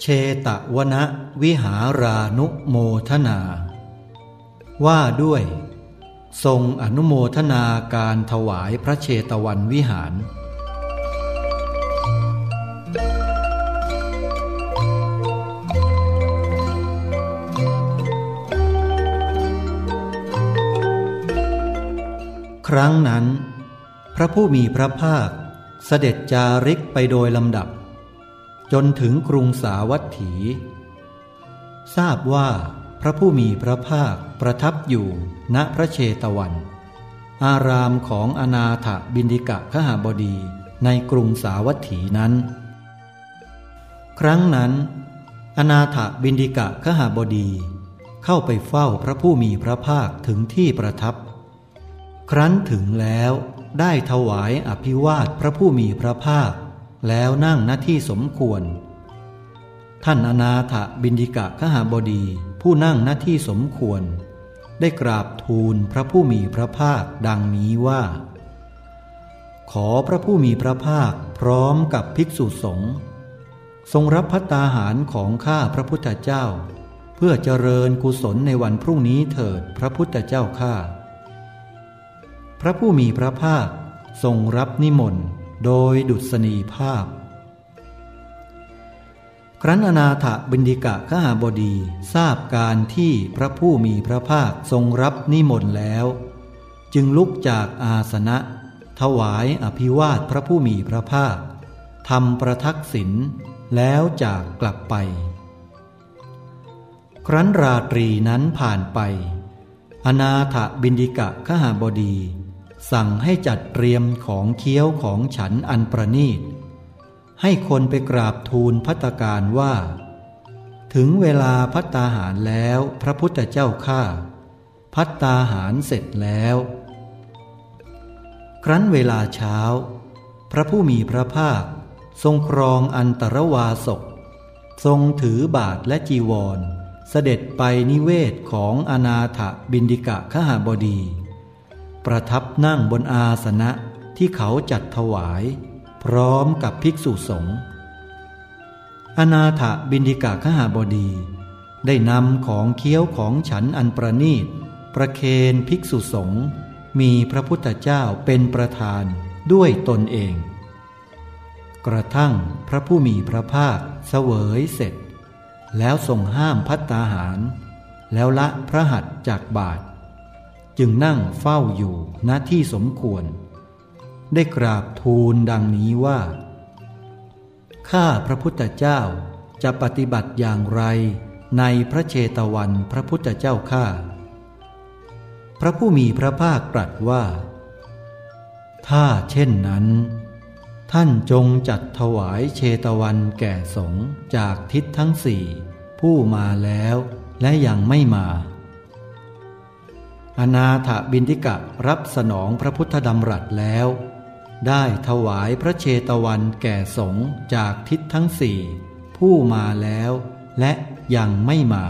เชตวนวิหารานุโมทนา ว่าด้วย ทรงอนุโมทนาการถวายพระเชตวันวิหาร ครั้งนั้น พระผู้มีพระภาคเสด็จจาริกไปโดยลำดับ จนถึงกรุงสาวัตถี ทราบว่าพระผู้มีพระภาคประทับอยู่ณพระเชตวัน อารามของอนาถบินิกะขหาบดีในกรุงสาวัตถีนั้น ครั้งนั้น อนาถบินิกะขหาบดี เข้าไปเฝ้าพระผู้มีพระภาคถึงที่ประทับ ครั้นถึงแล้วได้ถวายอภิวาทพระผู้มีพระภาค แล้วนั่งหน้าที่สมควร ท่านอนาถบินดิกะขหาบดีผู้นั่งหน้าที่สมควร ได้กราบทูลพระผู้มีพระภาคดังนี้ว่า ขอพระผู้มีพระภาคพร้อมกับภิกษุสงฆ์ทรงรับพัตตาหารของข้าพระพุทธเจ้า เพื่อเจริญกุศลในวันพรุ่งนี้เถิดพระพุทธเจ้าข้าพระผู้มีพระภาคทรงรับนิมนต์ โดยดุษณีภาพ ครั้นอนาถบินดิกะขหาบดีทราบการที่พระผู้มีพระภาคทรงรับนิมนต์แล้ว จึงลุกจากอาสนะ ถวายอภิวาทพระผู้มีพระภาคทำประทักษิณแล้วจากกลับไป ครั้นราตรีนั้นผ่านไป อนาถบินดิกะขหาบดี สั่งให้จัดเตรียมของเคี้ยวของฉันอันประนีต ให้คนไปกราบทูลพัตการว่า ถึงเวลาพัตตาหารแล้วพระพุทธเจ้าข้าพัตตาหารเสร็จแล้ว ครั้นเวลาเช้า พระผู้มีพระภาค ทรงครองอันตรวาสก ทรงถือบาทและจีวร เสด็จไปนิเวศของอนาถบินดิกะขหาบดี ประทับนั่งบนอาสนะที่เขาจัดถวาย พร้อมกับภิกษุสงฆ์อนาถบินดิกะขหาบดี ได้นำของเคี้ยวของฉันอันประนีต ประเคนภิกษุสงฆ์มีพระพุทธเจ้าเป็นประธานด้วยตนเอง กระทั่งพระผู้มีพระภาคเสวยเสร็จ แล้วทรงห้ามพัตตาหาร แล้วละพระหัตจากบาท จึงนั่งเฝ้าอยู่ณที่สมควร ได้กราบทูลดังนี้ว่า ข้าพระพุทธเจ้าจะปฏิบัติอย่างไรในพระเชตวันพระพุทธเจ้าข้า พระผู้มีพระภาคตรัสว่า ถ้าเช่นนั้น ท่านจงจัดถวายเชตวันแก่สงจากทิศทั้งสี่ผู้มาแล้วและยังไม่มา อนาถบินทิกะรับสนองพระพุทธดำรัสแล้ว ได้ถวายพระเชตวันแก่สงฆ์จากทิศทั้งสี่ ผู้มาแล้วและยังไม่มา